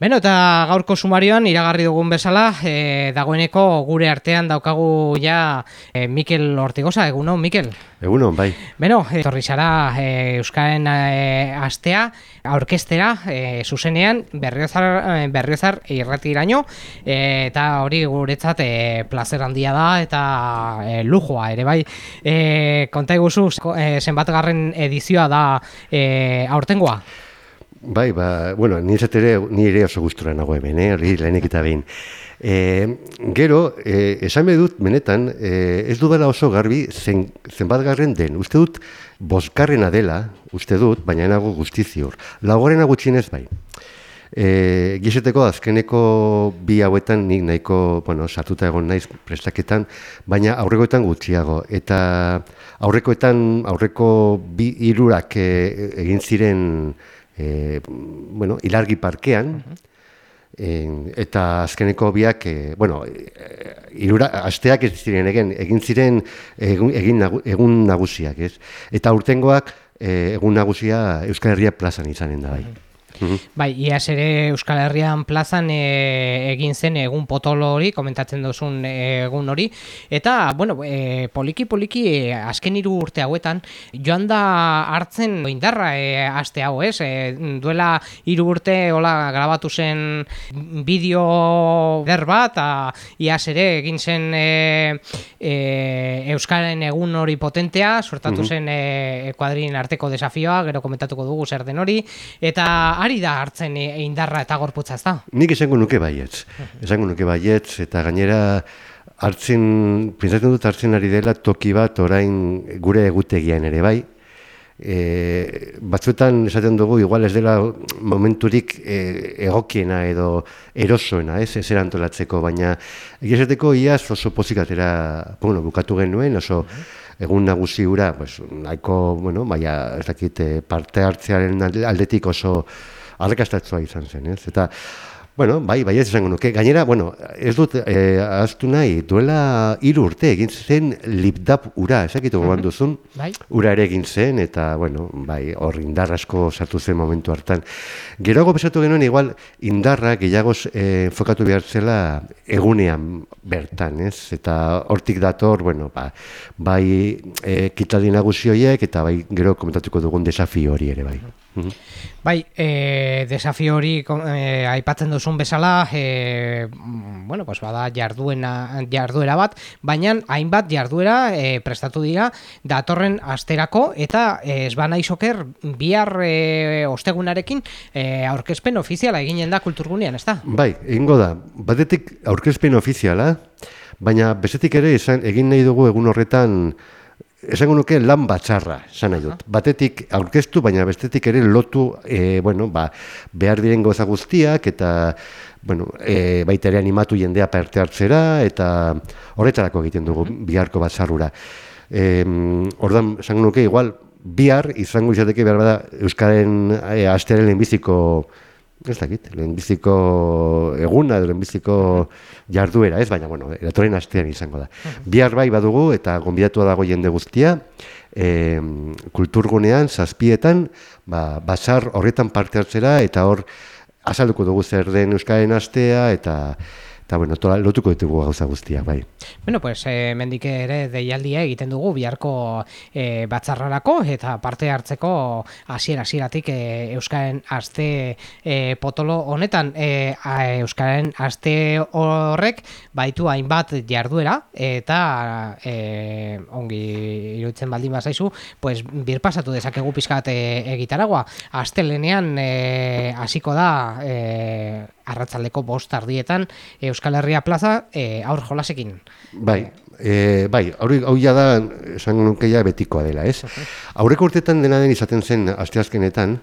Beno, eta gaurko sumarioan iragarri dugun bezala, e, dagoeneko gure artean daukagu ja e, Mikel Ortigosa, egunon, Mikel? Egunon, bai. Beno, e, torri zara e, Euskaren e, astea, aurkestera, e, zuzenean, berriozar, berriozar irratiraino, e, eta hori guretzat e, placer handia da, eta e, lujoa ere, bai. E, konta eguzu, zenbat garren edizioa da e, aurtengoa? Bai, ba, bueno, ni ere, ni ere oso gustura nago hemen, eh, hori lehenik eta behin. E, gero, e, esan dut, benetan, e, ez du oso garbi zen, zenbat garren den. Uste dut, boskarrena dela, uste dut, baina enago guztizior. Lagoarena gutxinez bai. E, gizeteko azkeneko bi hauetan nik nahiko, bueno, sartuta egon naiz prestaketan, baina aurrekoetan gutxiago. Eta aurrekoetan, aurreko bi irurak e, egin ziren e, bueno, ilargi parkean, eta azkeneko biak, e, bueno, e, irura, asteak ez ziren egin, egin ziren egun, egin egun nagusiak, ez? Eta urtengoak e, egun nagusia Euskal Herria plazan izanen da bai. Mhm. Bai, iaz ere Euskal Herrian plazan e, egin zen egun potolo hori, komentatzen duzun egun hori, eta, bueno, e, poliki poliki e, azken hiru urte hauetan, joan da hartzen indarra e, aste hau, ez? E, duela hiru urte hola grabatu zen bideo der bat, eta iaz ere egin zen e, e, Euskaren egun hori potentea, sortatu mhm. zen e, kuadrin arteko desafioa, gero komentatuko dugu zer den hori, eta ari da hartzen e, indarra eta gorputza, ez da? Nik esango nuke baietz. Esango nuke baietz, eta gainera hartzen, pentsatzen dut hartzen ari dela toki bat orain gure egutegian ere bai. E, batzuetan esaten dugu igual ez dela momenturik e, egokiena edo erosoena, ez, ez erantolatzeko, baina egizateko iaz oso pozikatera bueno, bukatu genuen, oso egun nagusi ura, pues, nahiko, bueno, baina ez dakit eh, parte hartzearen aldetik oso arrakastatzua izan zen, ez? Eta, bueno, bai, bai ez esango nuke. Gainera, bueno, ez dut eh, aztu nahi, duela hiru urte egin zen lipdap ura, esakitu goban duzun, bai. ura ere egin zen, eta, bueno, bai, hor indarra asko sartu zen momentu hartan. Geroago pesatu genuen, igual, indarra gehiagoz eh, fokatu behar zela egunean bertan, ez? Eta hortik dator, bueno, ba, bai, eh, kitadi nagusioiek, eta bai, gero komentatuko dugun desafio hori ere, bai. Bai, e, desafio hori e, aipatzen duzun bezala, e, bueno, pues bada jarduena, jarduera bat, baina hainbat jarduera e, prestatu dira datorren asterako eta e, ez bana izoker bihar e, ostegunarekin e, aurkezpen ofiziala eginen da kulturgunean, ez da? Bai, egingo da, batetik aurkezpen ofiziala, baina bezetik ere egin nahi dugu egun horretan esango nuke lan batzarra, esan nahi dut. Batetik aurkeztu, baina bestetik ere lotu, e, bueno, ba, behar diren goza guztiak, eta bueno, e, baita ere animatu jendea parte hartzera, eta horretarako egiten dugu biharko batzarrura. E, ordan, esango nuke, igual, bihar, izango izateke behar bada, Euskaren e, astearen lehenbiziko ez dakit, lehenbiziko eguna edo lehenbiziko jarduera, ez baina, bueno, eratoren astean izango da. Bihar bai badugu eta gonbidatua dago jende guztia, e, kulturgunean, zazpietan, ba, basar horretan parte hartzera eta hor azalduko dugu zer den Euskaren astea eta eta bueno, tola, lotuko ditugu gauza guztiak, bai. Bueno, pues, e, mendik ere deialdia egiten dugu biharko e, batzarrarako eta parte hartzeko hasiera hasieratik e, Euskaren aste e, potolo honetan e, Euskaren aste horrek baitu hainbat jarduera eta e, ongi irutzen baldin bazaizu, pues, bir pasatu dezakegu pizkat e, egitaragoa. Astelenean hasiko da e, arratzaldeko bost ardietan Euskal Herria plaza e, aur jolasekin. Bai, e, bai, hau ja da, esan nuke ja betikoa dela, ez? Aurreko urtetan dena den izaten zen asteazkenetan,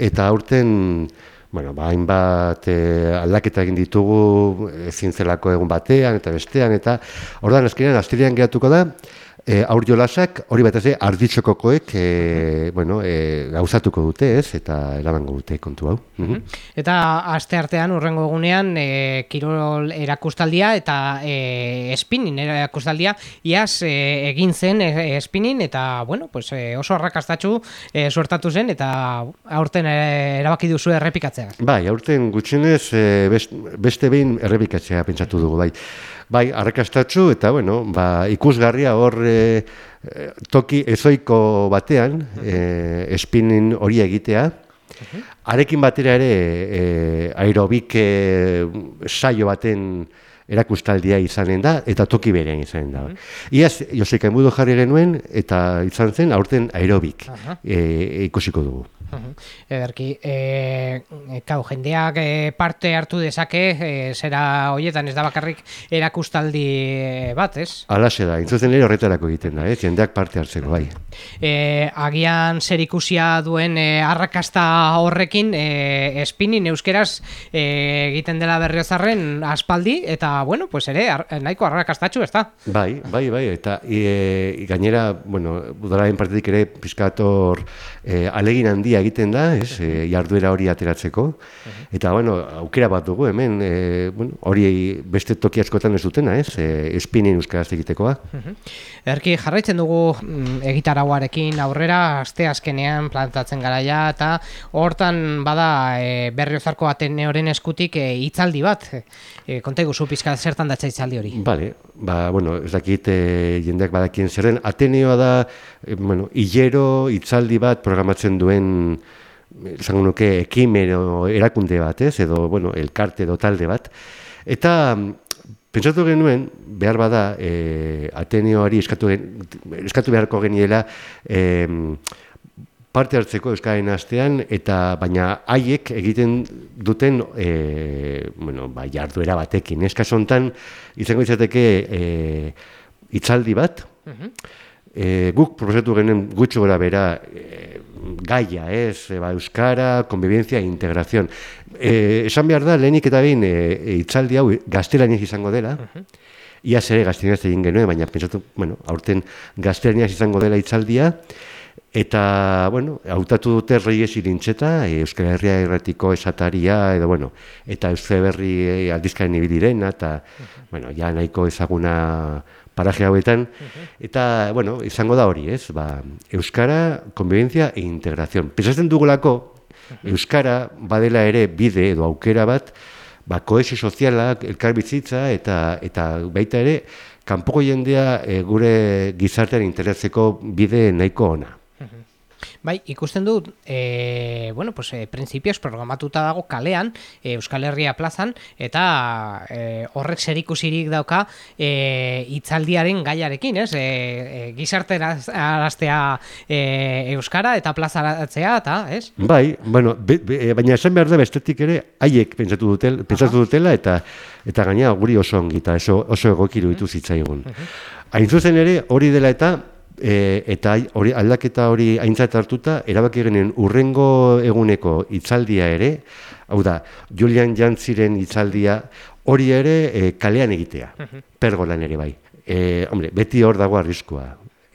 eta aurten, bueno, ba, hainbat e, aldaketa egin ditugu ezin zelako egun batean eta bestean, eta ordan azkenean astirian geratuko da, e, aur jolasak, hori bat ez, arditxokokoek, e, bueno, e, gauzatuko dute, ez, eta eramango dute kontu hau. Mhm. Eta aste artean, urrengo egunean, e, kirol erakustaldia eta e, espinin erakustaldia, iaz e, egin zen e, espinin, eta, bueno, pues, oso arrakastatxu e, suertatu zen, eta aurten erabaki duzu errepikatzea. Bai, aurten gutxinez, e, beste behin errepikatzea pentsatu dugu, bai. Bai, arrakastatzu eta bueno, ba, ikusgarria hor e, toki ezoiko batean e, espinin hori egitea. Arekin batera ere e, aerobik e, saio baten erakustaldia izanen da eta toki berean izanen da. Iaz, Joseka Emudo jarri genuen eta izan zen aurten aerobik e, ikusiko dugu. Ederki, e, kau, jendeak e, parte hartu dezake, e, zera hoietan ez da bakarrik erakustaldi bat, ez? Alaxe da, intzuzen ere horretarako egiten da, ez? jendeak parte hartzeko, bai. E, agian zer ikusia duen e, arrakasta horrekin, e, espinin euskeraz e, egiten dela berriozarren aspaldi, eta, bueno, pues ere, ar, nahiko arrakastatxu, ez da? Bai, bai, bai, eta e, gainera, bueno, budalaren partetik ere, pizkator e, alegin handia egiten da, ez, e, jarduera hori ateratzeko. Eta, bueno, aukera bat dugu hemen, e, bueno, hori beste toki askotan ez dutena, ez, e, espinin euskaraz egitekoa. Erki, jarraitzen dugu mm, egitarauarekin aurrera, aste azkenean plantatzen garaia, eta hortan bada e, berriozarko ateneoren eskutik e, hitzaldi bat, e, konta iguzu pizka zertan datza hitzaldi hori? Bale, ba, bueno, ez dakit e, jendeak badakien zerren, ateneoa da, e, bueno, hilero hitzaldi bat programatzen duen izango nuke ekimen erakunde bat, ez, edo, bueno, elkarte edo talde bat. Eta, pentsatu genuen, behar bada, e, Ateneoari eskatu, eskatu beharko geniela, e, parte hartzeko euskaren astean, eta baina haiek egiten duten e, bueno, ba, jarduera batekin. Eskasontan, izango izateke e, itzaldi bat, e, guk prozetu genen gutxo gora bera e, gaia, ez, e, ba, euskara, konbibenzia e integrazion. E, esan behar da, lehenik eta behin e, e, itzaldi hau gaztelaniaz izango dela, uh -huh. Iaz ere gaztelaniaz egin genuen, baina pentsatu, bueno, aurten gaztelaniaz izango dela itzaldia, Eta, bueno, hautatu dute reiez irintxeta, Euskal Herria erratiko esataria, edo, bueno, eta Euskal Herri aldizkaren ibilirena, eta, bueno, ja nahiko ezaguna paraje hauetan, eta, bueno, izango da hori, ez? Ba, Euskara, konbibenzia e integrazion. Pensatzen dugulako, Euskara badela ere bide edo aukera bat, ba, koesi sozialak, elkarbizitza, eta, eta baita ere, kanpoko jendea e, gure gizartean intereseko bide nahiko ona. Bai, ikusten dut, e, bueno, pues, e, prinsipioz programatuta dago kalean, e, Euskal Herria plazan, eta e, horrek zer ikusirik dauka e, itzaldiaren gaiarekin, ez? E, e, gizarte araztea e, Euskara eta plazaratzea, eta, ez? Bai, bueno, be, baina esan behar da bestetik ere, haiek pentsatu, dutel, pentsatu dutela, eta eta gaina guri oso ongi, eta oso, oso egokiru ditu zitzaigun. Hain zuzen ere, hori dela eta, e, eta hori aldaketa hori aintzat hartuta erabaki genen urrengo eguneko hitzaldia ere, hau da, Julian Jantziren hitzaldia hori ere e, kalean egitea, pergolan ere bai. E, hombre, beti hor dago arriskoa,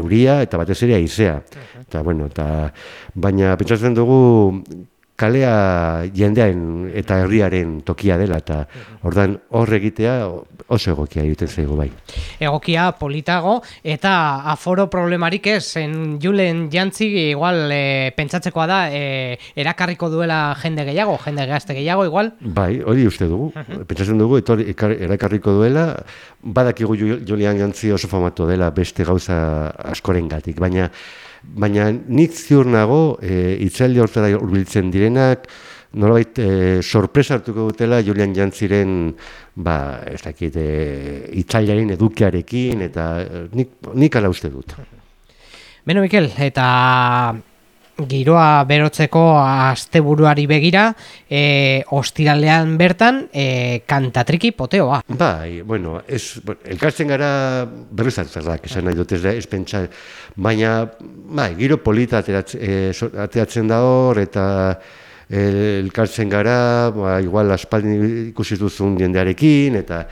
euria eta batez ere aizea. Eta, bueno, eta, baina pentsatzen dugu kalea jendearen eta herriaren tokia dela eta ordan hor egitea oso egokia egiten zaigu bai. Egokia politago eta aforo problemarik ez en Julen Jantzi igual e, pentsatzekoa da e, erakarriko duela jende gehiago, jende gazte gehiago igual. Bai, hori uste dugu. Pentsatzen dugu etor, erakarriko duela badakigu Julian Jantzi oso famatu dela beste gauza askorengatik, baina baina nik ziur nago e, itzaldi hortara urbiltzen direnak, nolabait e, sorpresa hartuko dutela Julian Jantziren ba, ez dakit, e, edukiarekin, eta e, nik, nik ala uste dut. Beno, Mikel, eta giroa berotzeko asteburuari begira, e, ostiralean bertan e, kantatriki poteoa. Bai, bueno, ez, elkartzen gara berriz hartzarrak, esan nahi dut ez da, ez pentsa, baina, bai, giro polita ateratzen, e, ateratzen da hor, eta elkartzen gara, ba, igual aspaldi ikusi duzun jendearekin, eta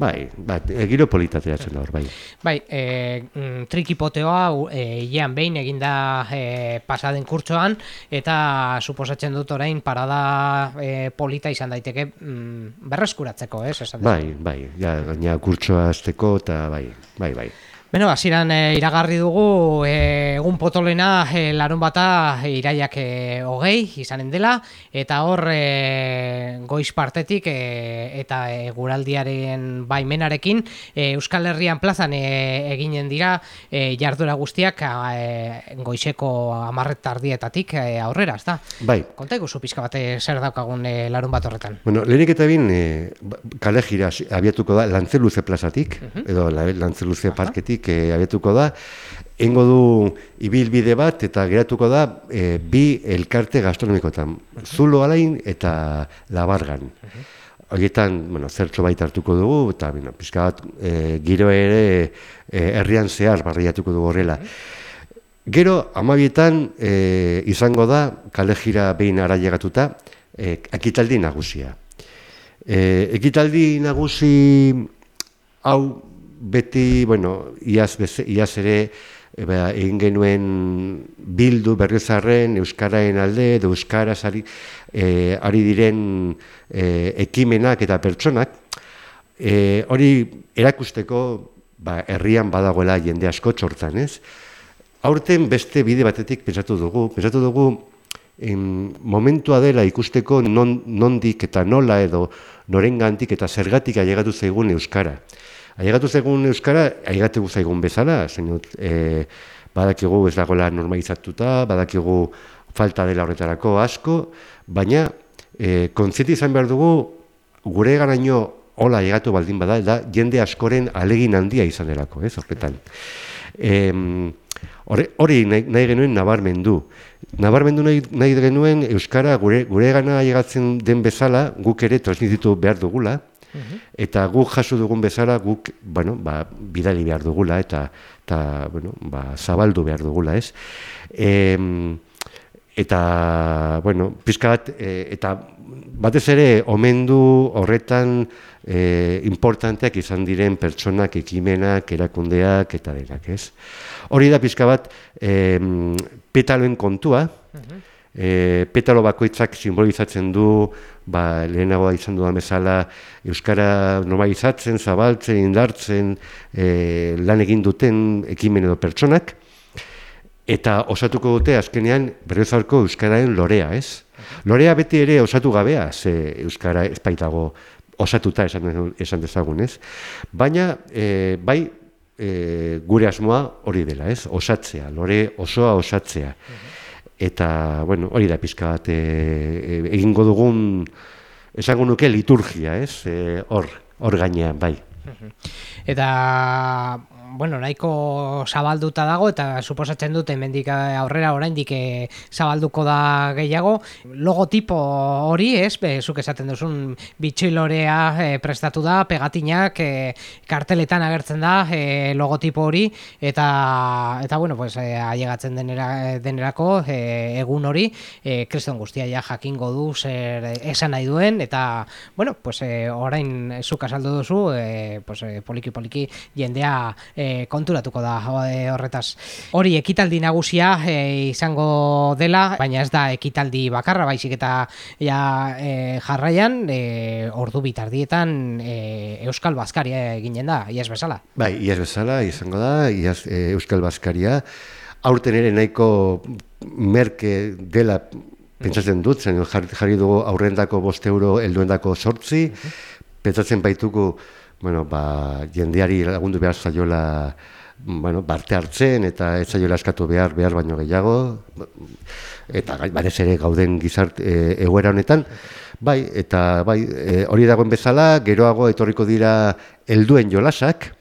bai, bat, egiro politateratzen da hor, bai. Bai, e, trikipoteoa e, ian behin eginda e, pasaden kurtsoan, eta suposatzen dut orain parada e, polita izan daiteke mm, berreskuratzeko, ez? Esan bai, bai, ja, gaina kurtsoa azteko, eta bai, bai, bai. Beno, hasieran e, iragarri dugu e, egun potolena e, larun bata iraiak e, hogei izanen dela, eta hor e, goiz partetik e, eta e, guraldiaren baimenarekin e, Euskal Herrian plazan e, eginen dira e, jardura guztiak e, goizeko amarret tardietatik e, aurrera, ezta? Bai. Konta eguzu pizka bate zer daukagun e, larun bat horretan? Bueno, lehenik eta bin, e, kale gira abiatuko da Lantzeluze plazatik, uh -huh. edo Lantzeluze parketik, e, abetuko da, Engo du ibilbide bat eta geratuko da e, bi elkarte gastronomikoetan, Zulo alain eta Labargan. Horietan, bueno, zertxo baita hartuko dugu, eta bueno, pizka bat, e, giro ere e, herrian zehar barriatuko dugu horrela. Gero, amabietan e, izango da, kale jira behin ara llegatuta, e, ekitaldi nagusia. E, ekitaldi nagusi hau beti, bueno, iaz, beze, iaz ere, eba, egin genuen bildu berrizarren Euskaraen alde, edo Euskaraz ari, e, ari diren e, ekimenak eta pertsonak, e, hori erakusteko ba, herrian badagoela jende asko txortan, ez? Aurten beste bide batetik pensatu dugu, pensatu dugu en, momentua dela ikusteko non, nondik eta nola edo norengantik eta zergatik ailegatu zaigun Euskara. Aigatu zegun Euskara, aigatu zaigun bezala, zenut, e, badakigu ez dagoela normalizatuta, badakigu falta dela horretarako asko, baina e, kontzienti izan behar dugu gure garaino hola aigatu baldin bada, da jende askoren alegin handia izan delako, ez, horretan. E, hori nahi, nahi genuen nabarmendu. Nabarmendu nahi, nahi genuen Euskara gure, gure gana aigatzen den bezala, guk ere transmititu behar dugula, Eta guk jaso dugun bezala guk, bueno, ba, bidali behar dugula eta eta bueno, ba, zabaldu behar dugula, ez? E, eta, bueno, pizka bat, e, eta batez ere omendu horretan e, importanteak izan diren pertsonak, ekimenak, erakundeak eta denak, ez? Hori da pizka bat, e, petaloen kontua, e, petalo bakoitzak simbolizatzen du ba, lehenagoa izan dudan bezala Euskara normalizatzen, zabaltzen, indartzen e, lan egin duten ekimen edo pertsonak eta osatuko dute azkenean berrezarko Euskararen lorea, ez? Lorea beti ere osatu gabea, ze Euskara espaitago osatuta esan, esan dezagun, ez? Baina, e, bai, e, gure asmoa hori dela, ez? Osatzea, lore osoa osatzea eta bueno, hori da pizka bat e, egingo dugun esango nuke liturgia, ez? E, hor, hor gainean, bai. Eta bueno, nahiko zabalduta dago eta suposatzen dut hemendik aurrera oraindik e, zabalduko da gehiago. Logotipo hori, ez? Be, zuk esaten duzun bitxilorea e, prestatu da, pegatinak e, karteletan agertzen da e, logotipo hori eta eta bueno, pues e, ailegatzen denera, denerako e, egun hori e, kriston guztia ja jakingo du zer esan nahi duen eta bueno, pues e, orain zuk asaldu duzu, e, pues e, poliki poliki jendea e, e, konturatuko da e, horretaz. Hori ekitaldi nagusia e, izango dela, baina ez da ekitaldi bakarra, baizik eta ja, e, jarraian e, ordu bitardietan e, Euskal Baskaria eginen da, iaz bezala. Bai, iaz bezala izango da, iaz e, Euskal Baskaria, aurten ere nahiko merke dela pentsatzen dut, zen jarri dugu aurrendako bost euro, elduendako sortzi, pentsatzen baituko bueno, ba, jendeari lagundu behar zaiola bueno, barte hartzen eta ez zaiola eskatu behar behar baino gehiago. Eta barez ere gauden gizart e, egoera honetan. Bai, eta bai, e, hori dagoen bezala geroago etorriko dira helduen jolasak.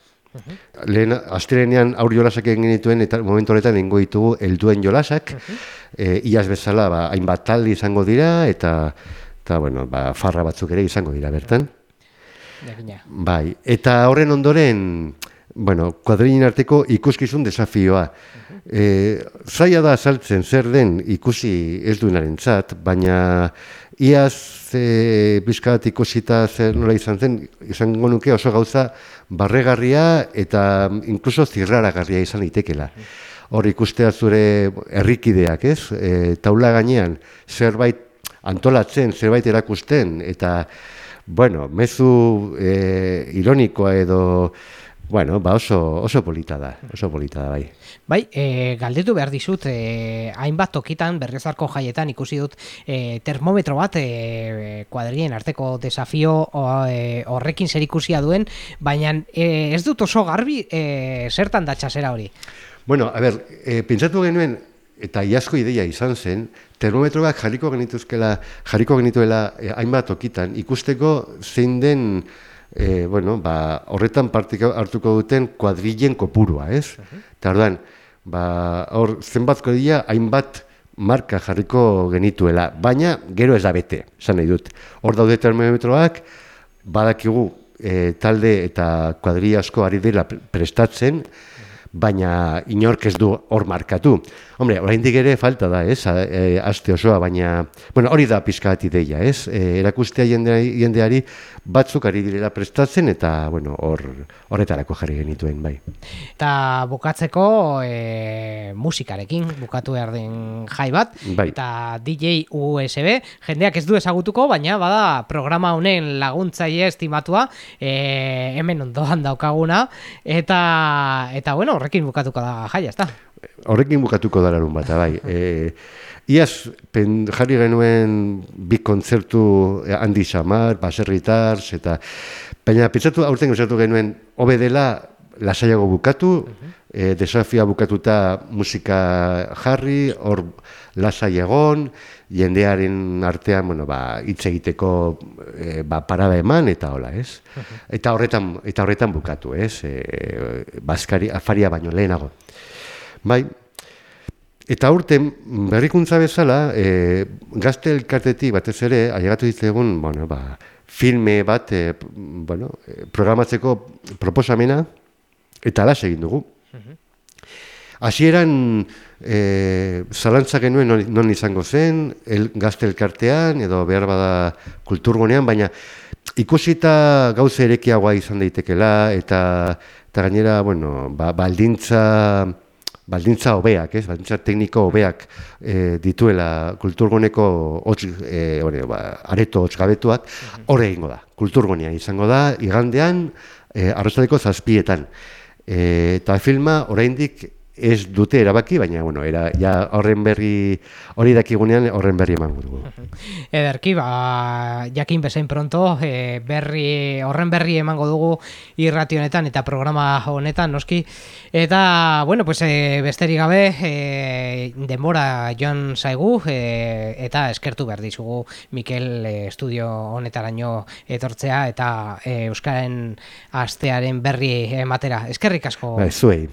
Lehen astirenean aur jolasak egin dituen eta momentu horretan ingo ditugu helduen jolasak. E, iaz bezala ba, hainbat taldi izango dira eta eta bueno, ba, farra batzuk ere izango dira bertan Bai, eta horren ondoren bueno, kuadrinen arteko ikuskizun desafioa. E, zaila da azaltzen zer den ikusi ez duenaren zat, baina iaz e, bizkat ikusita zer nola izan zen, izango nuke oso gauza barregarria eta inkluso zirraragarria izan itekela. Hor ikustea zure herrikideak, ez? E, taula gainean zerbait antolatzen, zerbait erakusten, eta, bueno, mezu e, ironikoa edo, bueno, ba oso, oso polita da, oso polita da, bai. Bai, e, galdetu behar dizut, e, hainbat tokitan, berrezarko jaietan ikusi dut e, termometro bat e, kuadrien arteko desafio o, e, horrekin zer ikusia duen, baina e, ez dut oso garbi e, zertan datxasera hori. Bueno, a ber, e, pentsatu genuen, eta iazko ideia izan zen, termometroak jarriko genituzkela, jarriko genituela eh, hainbat okitan, ikusteko zein den, e, bueno, ba, horretan partik hartuko duten kuadrilen kopurua, ez? Eta uh -huh. ba, hor, zenbatko dira hainbat marka jarriko genituela, baina gero ez da bete, esan nahi dut. Hor daude termometroak, badakigu e, talde eta kuadri asko ari dela prestatzen, baina inork ez du hor markatu. Hombre, oraindik ere falta da, ez, e, aste osoa, baina, bueno, hori da pizkat ideia, ez, e, erakustea jendeari, jendeari batzuk ari direla prestatzen, eta, bueno, hor, horretarako jarri genituen, bai. Eta bukatzeko e, musikarekin, bukatu behar den jai bat, bai. eta DJ USB, jendeak ez du ezagutuko, baina bada programa honen laguntzaile estimatua, e, hemen ondoan daukaguna, eta, eta bueno, horrekin bukatuko da jaia, ezta? Horrekin bukatuko da larun bat, bai. E, iaz, pen, jarri genuen bi kontzertu e, handi xamar, baserritars, eta baina pentsatu aurten gozatu genuen hobe dela lasaiago bukatu, e, desafia bukatuta musika jarri, hor lasai egon, jendearen artean, bueno, ba, hitz egiteko e, ba, parada eman eta hola, ez? Eta horretan, eta horretan bukatu, ez? E, baskari, afaria baino lehenago. Bai, eta urten berrikuntza bezala, e, gazte elkartetik batez ere, ailegatu ditzegun, bueno, ba, filme bat, e, bueno, programatzeko proposamena, eta alas egin dugu. Hasieran e, zalantza genuen non, non izango zen, el, gazte elkartean, edo behar bada kulturgunean, baina ikusita gauze erekiagoa izan daitekela, eta, eta gainera, bueno, ba, baldintza baldintza hobeak, ez? Baldintza tekniko hobeak e, dituela kulturgoneko hotz e, ba, areto hotz gabetuak horre egingo da. Kulturgonia izango da igandean e, arrozateko zazpietan. E, eta filma oraindik ez dute erabaki, baina bueno, era ja horren berri hori dakigunean horren berri emango dugu. Ederki, ba, jakin bezain pronto, e, berri, horren berri emango dugu irrati honetan eta programa honetan, noski. Eta, bueno, pues, e, besterik gabe, e, denbora joan zaigu, e, eta eskertu behar dizugu Mikel e, estudio honetaraino etortzea, eta e, Euskaren astearen berri ematera. Eskerrik asko. Ba, zuei.